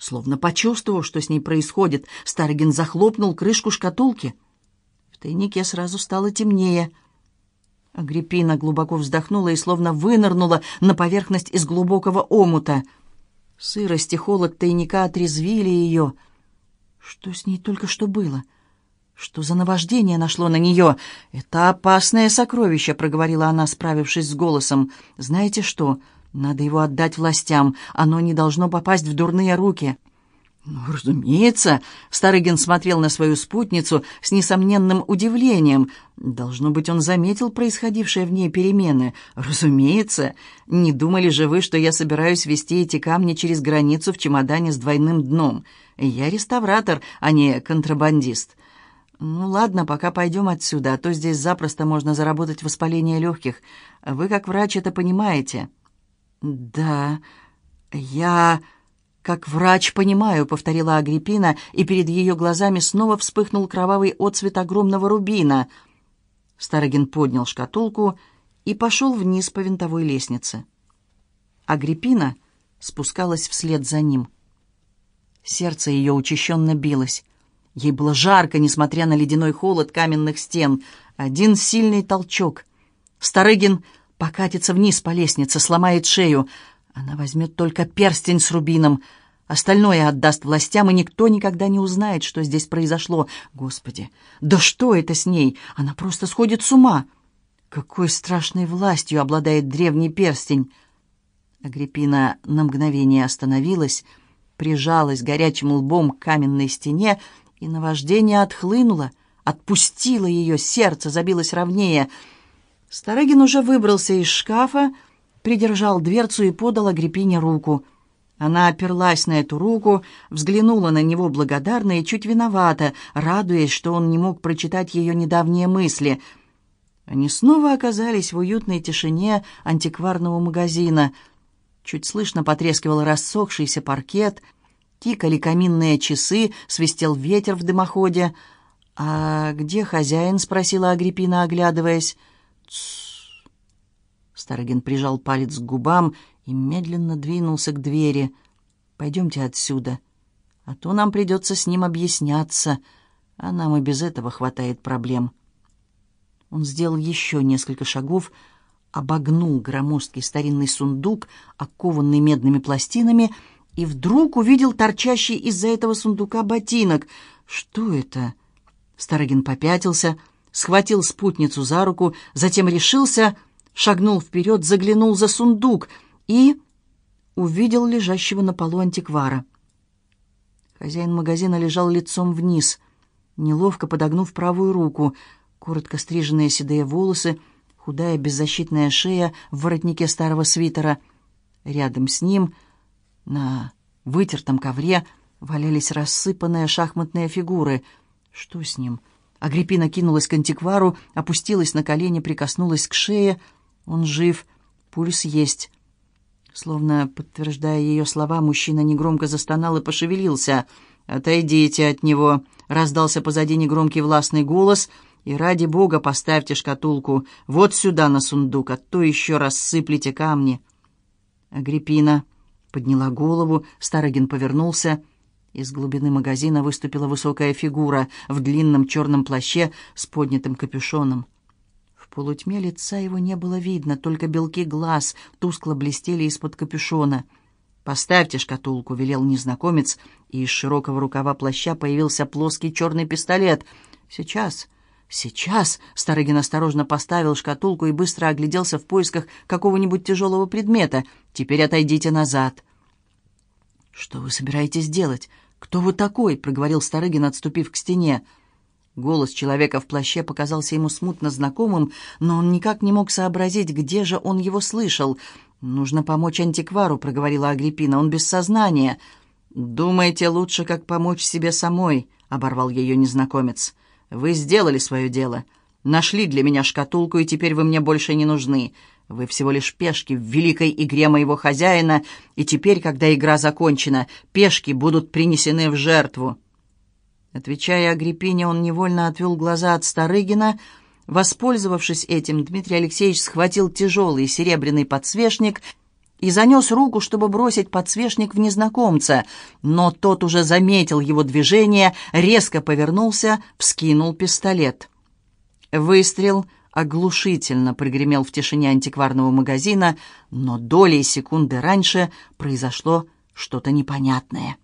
Словно почувствовав, что с ней происходит, Старыгин захлопнул крышку шкатулки. В тайнике сразу стало темнее. Агриппина глубоко вздохнула и словно вынырнула на поверхность из глубокого омута. Сырость и холод тайника отрезвили ее. Что с ней только что было? Что за наваждение нашло на нее? «Это опасное сокровище», — проговорила она, справившись с голосом. «Знаете что? Надо его отдать властям. Оно не должно попасть в дурные руки». «Ну, разумеется», — Старыгин смотрел на свою спутницу с несомненным удивлением. Должно быть, он заметил происходившие в ней перемены. «Разумеется. Не думали же вы, что я собираюсь везти эти камни через границу в чемодане с двойным дном? Я реставратор, а не контрабандист». «Ну ладно, пока пойдем отсюда, а то здесь запросто можно заработать воспаление легких. Вы, как врач, это понимаете». «Да, я, как врач, понимаю», — повторила Агриппина, и перед ее глазами снова вспыхнул кровавый отцвет огромного рубина. Старогин поднял шкатулку и пошел вниз по винтовой лестнице. Агриппина спускалась вслед за ним. Сердце ее учащенно билось. Ей было жарко, несмотря на ледяной холод каменных стен. Один сильный толчок. Старыгин покатится вниз по лестнице, сломает шею. Она возьмет только перстень с рубином. Остальное отдаст властям, и никто никогда не узнает, что здесь произошло. Господи, да что это с ней? Она просто сходит с ума. Какой страшной властью обладает древний перстень. Агриппина на мгновение остановилась, прижалась горячим лбом к каменной стене, и наваждение отхлынуло, отпустило ее, сердце забилось ровнее — Старыгин уже выбрался из шкафа, придержал дверцу и подал Агриппине руку. Она оперлась на эту руку, взглянула на него благодарно и чуть виновата, радуясь, что он не мог прочитать ее недавние мысли. Они снова оказались в уютной тишине антикварного магазина. Чуть слышно потрескивал рассохшийся паркет, тикали каминные часы, свистел ветер в дымоходе. «А где хозяин?» — спросила Агриппина, оглядываясь. Тссс. Старогин прижал палец к губам и медленно двинулся к двери. «Пойдемте отсюда, а то нам придется с ним объясняться, а нам и без этого хватает проблем». Он сделал еще несколько шагов, обогнул громоздкий старинный сундук, окованный медными пластинами, и вдруг увидел торчащий из-за этого сундука ботинок. «Что это?» Старогин попятился — схватил спутницу за руку, затем решился, шагнул вперед, заглянул за сундук и увидел лежащего на полу антиквара. Хозяин магазина лежал лицом вниз, неловко подогнув правую руку, коротко стриженные седые волосы, худая беззащитная шея в воротнике старого свитера. Рядом с ним на вытертом ковре валялись рассыпанные шахматные фигуры. Что с ним? — Агриппина кинулась к антиквару, опустилась на колени, прикоснулась к шее. Он жив, пульс есть. Словно подтверждая ее слова, мужчина негромко застонал и пошевелился. «Отойдите от него!» — раздался позади негромкий властный голос. «И ради бога поставьте шкатулку вот сюда на сундук, а то еще рассыплете камни». Агриппина подняла голову, Старогин повернулся — из глубины магазина выступила высокая фигура в длинном черном плаще с поднятым капюшоном. В полутьме лица его не было видно, только белки глаз тускло блестели из-под капюшона. «Поставьте шкатулку», — велел незнакомец, и из широкого рукава плаща появился плоский черный пистолет. «Сейчас, сейчас!» — Старыгин осторожно поставил шкатулку и быстро огляделся в поисках какого-нибудь тяжелого предмета. «Теперь отойдите назад». «Что вы собираетесь делать? Кто вы такой?» — проговорил Старыгин, отступив к стене. Голос человека в плаще показался ему смутно знакомым, но он никак не мог сообразить, где же он его слышал. «Нужно помочь антиквару», — проговорила Агриппина. «Он без сознания». «Думаете лучше, как помочь себе самой», — оборвал ее незнакомец. «Вы сделали свое дело. Нашли для меня шкатулку, и теперь вы мне больше не нужны. Вы всего лишь пешки в великой игре моего хозяина, и теперь, когда игра закончена, пешки будут принесены в жертву». Отвечая Агриппине, он невольно отвел глаза от Старыгина. Воспользовавшись этим, Дмитрий Алексеевич схватил тяжелый серебряный подсвечник и занес руку, чтобы бросить подсвечник в незнакомца, но тот уже заметил его движение, резко повернулся, вскинул пистолет. Выстрел оглушительно прогремел в тишине антикварного магазина, но долей секунды раньше произошло что-то непонятное.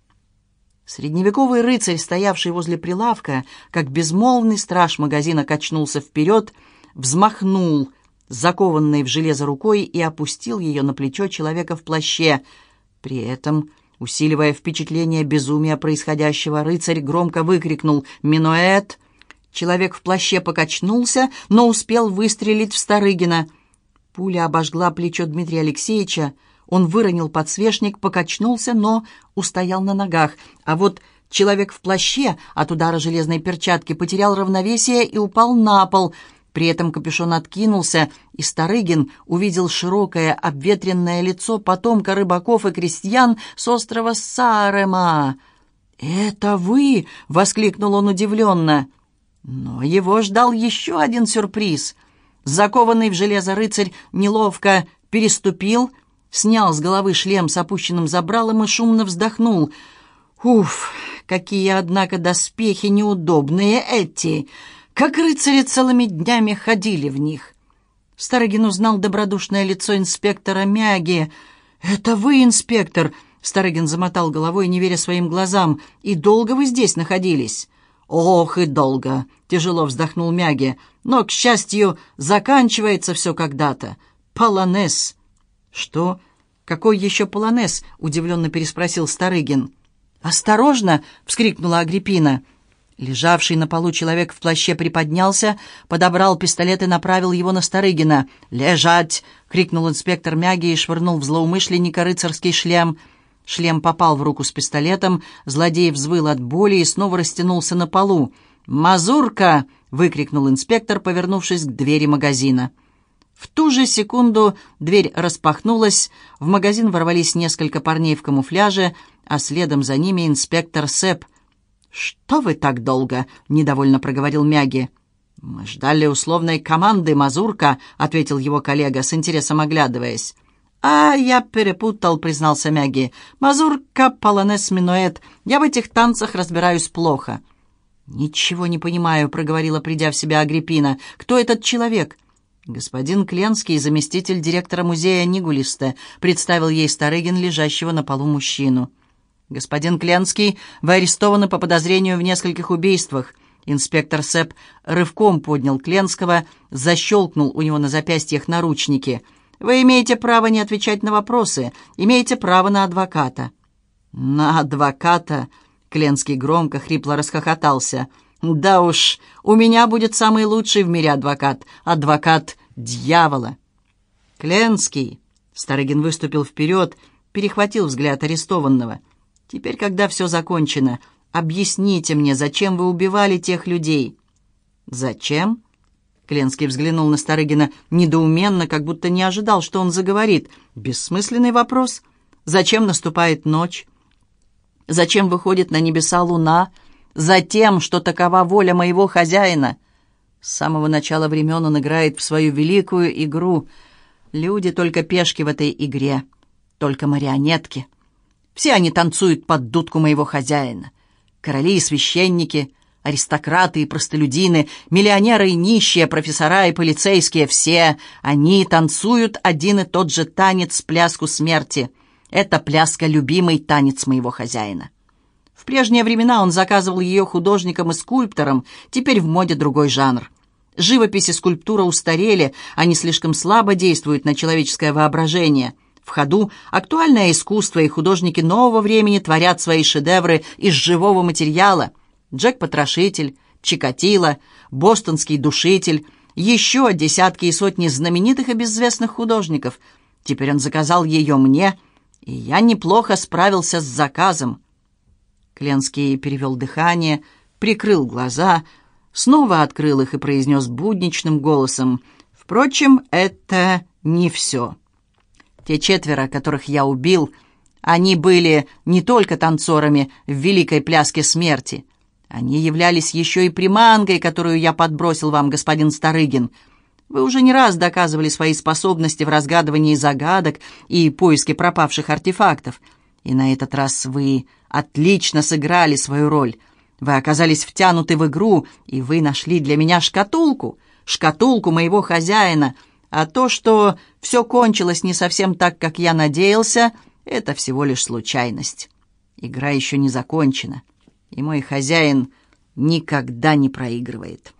Средневековый рыцарь, стоявший возле прилавка, как безмолвный страж магазина, качнулся вперед, взмахнул закованной в железо рукой и опустил ее на плечо человека в плаще. При этом, усиливая впечатление безумия происходящего, рыцарь громко выкрикнул «Минуэт!». Человек в плаще покачнулся, но успел выстрелить в Старыгина. Пуля обожгла плечо Дмитрия Алексеевича, он выронил подсвечник, покачнулся, но устоял на ногах. А вот человек в плаще от удара железной перчатки потерял равновесие и упал на пол. При этом капюшон откинулся, и Старыгин увидел широкое обветренное лицо потомка рыбаков и крестьян с острова Сарема. «Это вы!» — воскликнул он удивленно. Но его ждал еще один сюрприз. Закованный в железо рыцарь неловко переступил — снял с головы шлем с опущенным забралом и шумно вздохнул. «Уф, какие, однако, доспехи неудобные эти! Как рыцари целыми днями ходили в них!» Старогин узнал добродушное лицо инспектора Мяги. «Это вы, инспектор?» Старогин замотал головой, не веря своим глазам. «И долго вы здесь находились?» «Ох, и долго!» — тяжело вздохнул Мяги. «Но, к счастью, заканчивается все когда-то. Полонез!» «Что? Какой еще полонез?» — удивленно переспросил Старыгин. «Осторожно!» — вскрикнула Агриппина. Лежавший на полу человек в плаще приподнялся, подобрал пистолет и направил его на Старыгина. «Лежать!» — крикнул инспектор Мяги и швырнул в злоумышленника рыцарский шлем. Шлем попал в руку с пистолетом, злодей взвыл от боли и снова растянулся на полу. «Мазурка!» — выкрикнул инспектор, повернувшись к двери магазина. В ту же секунду дверь распахнулась, в магазин ворвались несколько парней в камуфляже, а следом за ними инспектор Сэп. «Что вы так долго?» — недовольно проговорил Мяги. «Мы ждали условной команды, Мазурка», — ответил его коллега, с интересом оглядываясь. «А, я перепутал», — признался Мяги. «Мазурка, полонез, минуэт. Я в этих танцах разбираюсь плохо». «Ничего не понимаю», — проговорила, придя в себя Агриппина. «Кто этот человек?» Господин Кленский, заместитель директора музея Нигулиста, представил ей Старыгин, лежащего на полу мужчину. «Господин Кленский, вы арестованы по подозрению в нескольких убийствах». Инспектор Сэп рывком поднял Кленского, защелкнул у него на запястьях наручники. «Вы имеете право не отвечать на вопросы, имеете право на адвоката». «На адвоката?» Кленский громко, хрипло расхохотался – да уж, у меня будет самый лучший в мире адвокат, адвокат дьявола. Кленский. Старыгин выступил вперед, перехватил взгляд арестованного. Теперь, когда все закончено, объясните мне, зачем вы убивали тех людей? Зачем? Кленский взглянул на Старыгина недоуменно, как будто не ожидал, что он заговорит. Бессмысленный вопрос. Зачем наступает ночь? Зачем выходит на небеса луна? за тем, что такова воля моего хозяина. С самого начала времен он играет в свою великую игру. Люди только пешки в этой игре, только марионетки. Все они танцуют под дудку моего хозяина. Короли и священники, аристократы и простолюдины, миллионеры и нищие, профессора и полицейские — все они танцуют один и тот же танец, пляску смерти. Это пляска — любимый танец моего хозяина. В прежние времена он заказывал ее художникам и скульпторам, теперь в моде другой жанр. Живопись и скульптура устарели, они слишком слабо действуют на человеческое воображение. В ходу актуальное искусство и художники нового времени творят свои шедевры из живого материала. Джек-потрошитель, Чикатило, Бостонский душитель, еще десятки и сотни знаменитых и безвестных художников. Теперь он заказал ее мне, и я неплохо справился с заказом. Кленский перевел дыхание, прикрыл глаза, снова открыл их и произнес будничным голосом. «Впрочем, это не все. Те четверо, которых я убил, они были не только танцорами в великой пляске смерти. Они являлись еще и приманкой, которую я подбросил вам, господин Старыгин. Вы уже не раз доказывали свои способности в разгадывании загадок и поиске пропавших артефактов. И на этот раз вы отлично сыграли свою роль. Вы оказались втянуты в игру, и вы нашли для меня шкатулку, шкатулку моего хозяина. А то, что все кончилось не совсем так, как я надеялся, это всего лишь случайность. Игра еще не закончена, и мой хозяин никогда не проигрывает».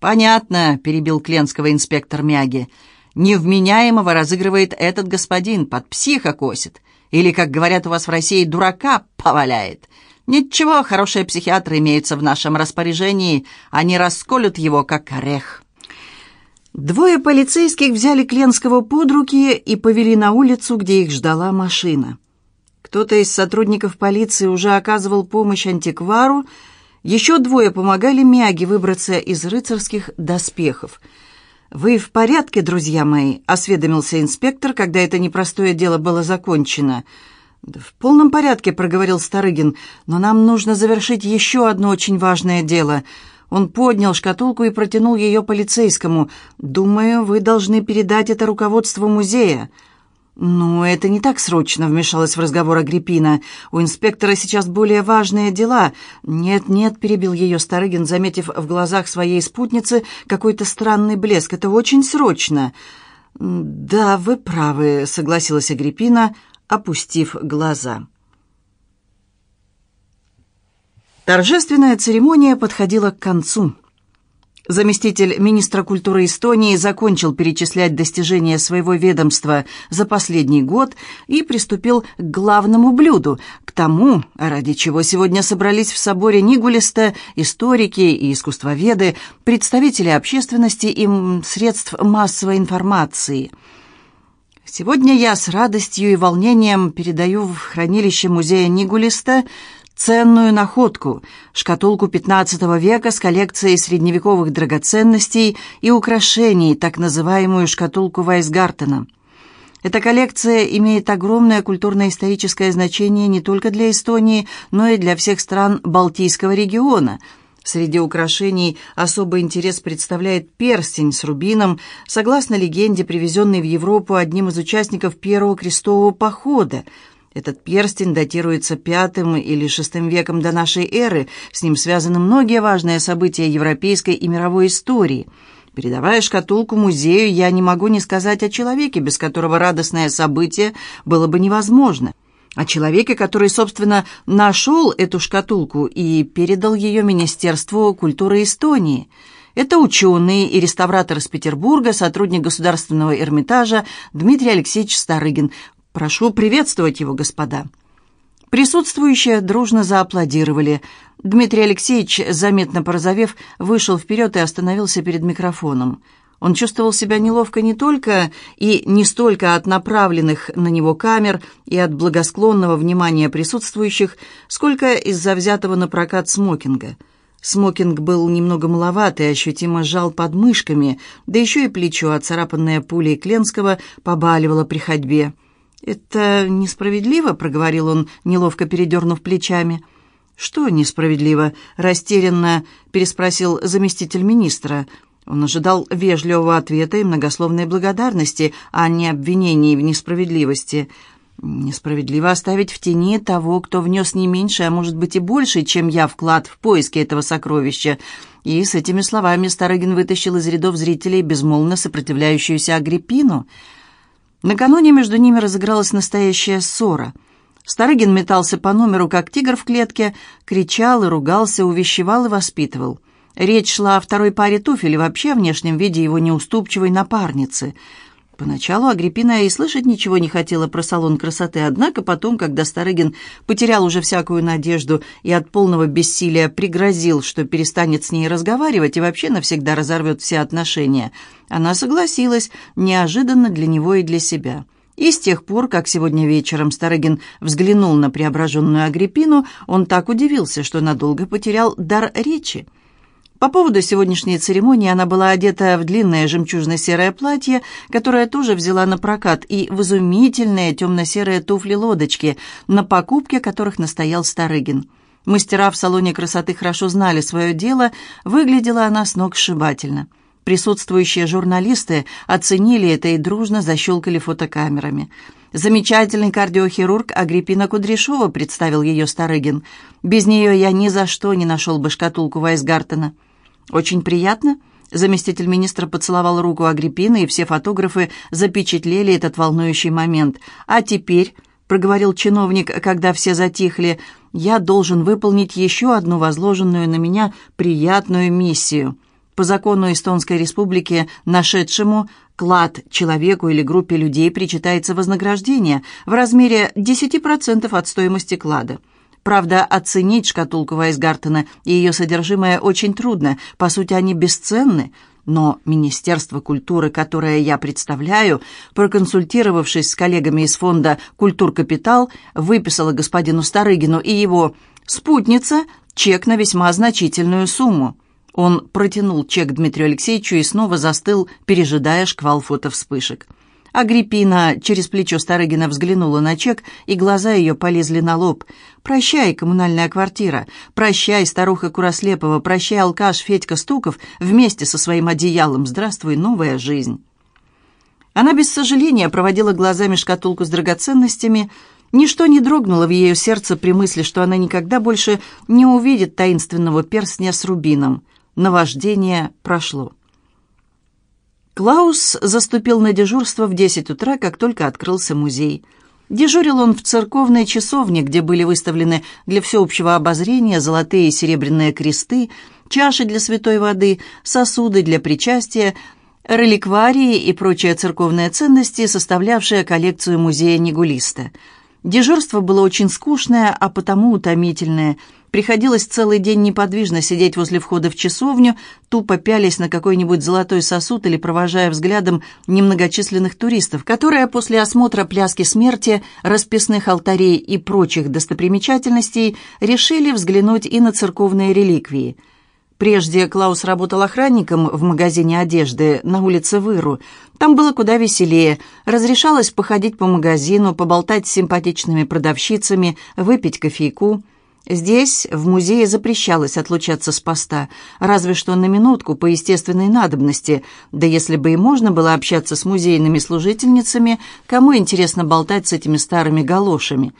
«Понятно», — перебил Кленского инспектор Мяги. «Невменяемого разыгрывает этот господин, под психа косит. Или, как говорят у вас в России, дурака поваляет. Ничего, хорошие психиатры имеются в нашем распоряжении. Они расколют его, как орех». Двое полицейских взяли Кленского под руки и повели на улицу, где их ждала машина. Кто-то из сотрудников полиции уже оказывал помощь антиквару, еще двое помогали Мяге выбраться из рыцарских доспехов. «Вы в порядке, друзья мои?» — осведомился инспектор, когда это непростое дело было закончено. «Да в полном порядке», — проговорил Старыгин, «но нам нужно завершить еще одно очень важное дело». Он поднял шкатулку и протянул ее полицейскому. «Думаю, вы должны передать это руководству музея». «Ну, это не так срочно», — вмешалась в разговор Агриппина. «У инспектора сейчас более важные дела». «Нет, нет», — перебил ее Старыгин, заметив в глазах своей спутницы какой-то странный блеск. «Это очень срочно». «Да, вы правы», — согласилась Агриппина, опустив глаза. Торжественная церемония подходила к концу. Заместитель министра культуры Эстонии закончил перечислять достижения своего ведомства за последний год и приступил к главному блюду, к тому, ради чего сегодня собрались в соборе Нигулиста историки и искусствоведы, представители общественности и средств массовой информации. Сегодня я с радостью и волнением передаю в хранилище музея Нигулиста ценную находку – шкатулку XV века с коллекцией средневековых драгоценностей и украшений, так называемую шкатулку Вайсгартена. Эта коллекция имеет огромное культурно-историческое значение не только для Эстонии, но и для всех стран Балтийского региона. Среди украшений особый интерес представляет перстень с рубином, согласно легенде, привезенный в Европу одним из участников Первого крестового похода – этот перстень датируется пятым или шестым веком до нашей эры. С ним связаны многие важные события европейской и мировой истории. Передавая шкатулку музею, я не могу не сказать о человеке, без которого радостное событие было бы невозможно. О человеке, который, собственно, нашел эту шкатулку и передал ее Министерству культуры Эстонии. Это ученый и реставратор из Петербурга, сотрудник Государственного Эрмитажа Дмитрий Алексеевич Старыгин. Прошу приветствовать его, господа». Присутствующие дружно зааплодировали. Дмитрий Алексеевич, заметно порозовев, вышел вперед и остановился перед микрофоном. Он чувствовал себя неловко не только и не столько от направленных на него камер и от благосклонного внимания присутствующих, сколько из-за взятого на прокат смокинга. Смокинг был немного маловат и ощутимо сжал под мышками, да еще и плечо, оцарапанное пулей Кленского, побаливало при ходьбе. «Это несправедливо», — проговорил он, неловко передернув плечами. «Что несправедливо?» — растерянно переспросил заместитель министра. Он ожидал вежливого ответа и многословной благодарности, а не обвинений в несправедливости. «Несправедливо оставить в тени того, кто внес не меньше, а может быть и больше, чем я вклад в поиски этого сокровища». И с этими словами Старыгин вытащил из рядов зрителей безмолвно сопротивляющуюся Агриппину — Накануне между ними разыгралась настоящая ссора. Старыгин метался по номеру, как тигр в клетке, кричал и ругался, увещевал и воспитывал. Речь шла о второй паре туфель и вообще о внешнем виде его неуступчивой напарницы — Поначалу Агриппина и слышать ничего не хотела про салон красоты, однако потом, когда Старыгин потерял уже всякую надежду и от полного бессилия пригрозил, что перестанет с ней разговаривать и вообще навсегда разорвет все отношения, она согласилась, неожиданно для него и для себя. И с тех пор, как сегодня вечером Старыгин взглянул на преображенную Агриппину, он так удивился, что надолго потерял дар речи. По поводу сегодняшней церемонии она была одета в длинное жемчужно-серое платье, которое тоже взяла на прокат, и в изумительные темно-серые туфли-лодочки, на покупке которых настоял Старыгин. Мастера в салоне красоты хорошо знали свое дело, выглядела она с ног сшибательно. Присутствующие журналисты оценили это и дружно защелкали фотокамерами. «Замечательный кардиохирург Агриппина Кудряшова», — представил ее Старыгин. «Без нее я ни за что не нашел бы шкатулку Вайсгартена». «Очень приятно», Заместитель министра поцеловал руку Агриппины, и все фотографы запечатлели этот волнующий момент. «А теперь», — проговорил чиновник, когда все затихли, — «я должен выполнить еще одну возложенную на меня приятную миссию». По закону Эстонской Республики нашедшему клад человеку или группе людей причитается вознаграждение в размере 10% от стоимости клада. Правда, оценить шкатулку Вайсгартена и ее содержимое очень трудно, по сути, они бесценны, но Министерство культуры, которое я представляю, проконсультировавшись с коллегами из фонда «Культур-Капитал», выписало господину Старыгину и его спутница чек на весьма значительную сумму. Он протянул чек Дмитрию Алексеевичу и снова застыл, пережидая шквал фотовспышек. Агриппина через плечо Старыгина взглянула на чек, и глаза ее полезли на лоб. «Прощай, коммунальная квартира! Прощай, старуха Курослепова! Прощай, алкаш Федька Стуков! Вместе со своим одеялом! Здравствуй, новая жизнь!» Она без сожаления проводила глазами шкатулку с драгоценностями. Ничто не дрогнуло в ее сердце при мысли, что она никогда больше не увидит таинственного перстня с рубином. Наваждение прошло. Клаус заступил на дежурство в 10 утра, как только открылся музей. Дежурил он в церковной часовне, где были выставлены для всеобщего обозрения золотые и серебряные кресты, чаши для святой воды, сосуды для причастия, реликварии и прочие церковные ценности, составлявшие коллекцию музея Негулиста. Дежурство было очень скучное, а потому утомительное – Приходилось целый день неподвижно сидеть возле входа в часовню, тупо пялясь на какой-нибудь золотой сосуд или провожая взглядом немногочисленных туристов, которые после осмотра пляски смерти, расписных алтарей и прочих достопримечательностей решили взглянуть и на церковные реликвии. Прежде Клаус работал охранником в магазине одежды на улице Выру. Там было куда веселее. Разрешалось походить по магазину, поболтать с симпатичными продавщицами, выпить кофейку – Здесь, в музее, запрещалось отлучаться с поста, разве что на минутку по естественной надобности, да если бы и можно было общаться с музейными служительницами, кому интересно болтать с этими старыми галошами.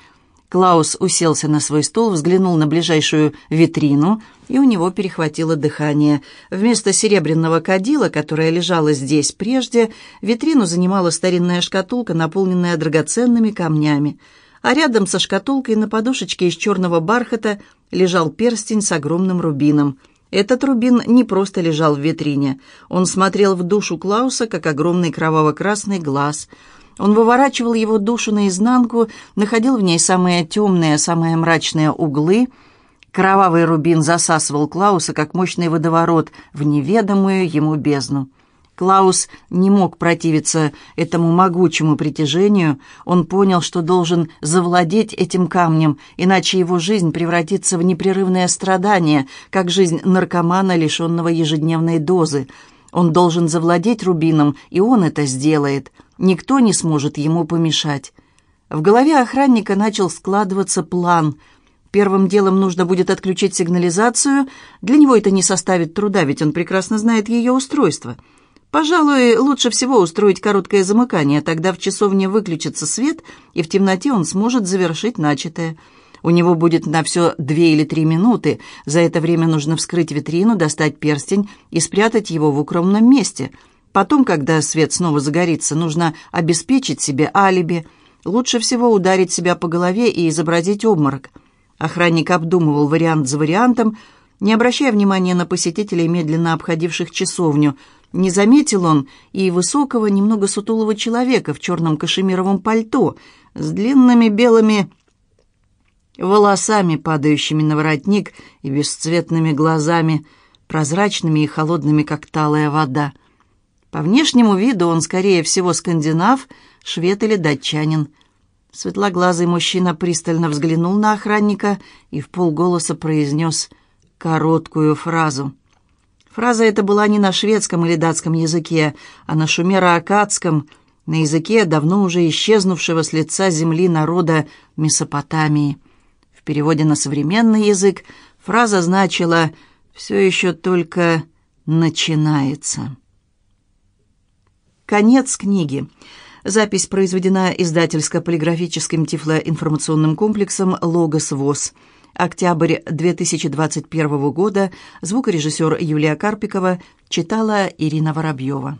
Клаус уселся на свой стол, взглянул на ближайшую витрину, и у него перехватило дыхание. Вместо серебряного кадила, которое лежало здесь прежде, витрину занимала старинная шкатулка, наполненная драгоценными камнями – а рядом со шкатулкой на подушечке из черного бархата лежал перстень с огромным рубином. Этот рубин не просто лежал в витрине. Он смотрел в душу Клауса, как огромный кроваво-красный глаз. Он выворачивал его душу наизнанку, находил в ней самые темные, самые мрачные углы. Кровавый рубин засасывал Клауса, как мощный водоворот, в неведомую ему бездну. Клаус не мог противиться этому могучему притяжению. Он понял, что должен завладеть этим камнем, иначе его жизнь превратится в непрерывное страдание, как жизнь наркомана, лишенного ежедневной дозы. Он должен завладеть рубином, и он это сделает. Никто не сможет ему помешать. В голове охранника начал складываться план. Первым делом нужно будет отключить сигнализацию. Для него это не составит труда, ведь он прекрасно знает ее устройство — Пожалуй, лучше всего устроить короткое замыкание, тогда в часовне выключится свет, и в темноте он сможет завершить начатое. У него будет на все две или три минуты. За это время нужно вскрыть витрину, достать перстень и спрятать его в укромном месте. Потом, когда свет снова загорится, нужно обеспечить себе алиби. Лучше всего ударить себя по голове и изобразить обморок. Охранник обдумывал вариант за вариантом, не обращая внимания на посетителей, медленно обходивших часовню – не заметил он и высокого, немного сутулого человека в черном кашемировом пальто с длинными белыми волосами, падающими на воротник, и бесцветными глазами, прозрачными и холодными, как талая вода. По внешнему виду он, скорее всего, скандинав, швед или датчанин. Светлоглазый мужчина пристально взглянул на охранника и в полголоса произнес короткую фразу — Фраза эта была не на шведском или датском языке, а на шумеро-акадском, на языке давно уже исчезнувшего с лица земли народа Месопотамии. Переводе на современный язык фраза значила «все еще только начинается». Конец книги. Запись произведена издательско-полиграфическим тифлоинформационным комплексом «Логос ВОЗ». Октябрь 2021 года. Звукорежиссер Юлия Карпикова. Читала Ирина Воробьева.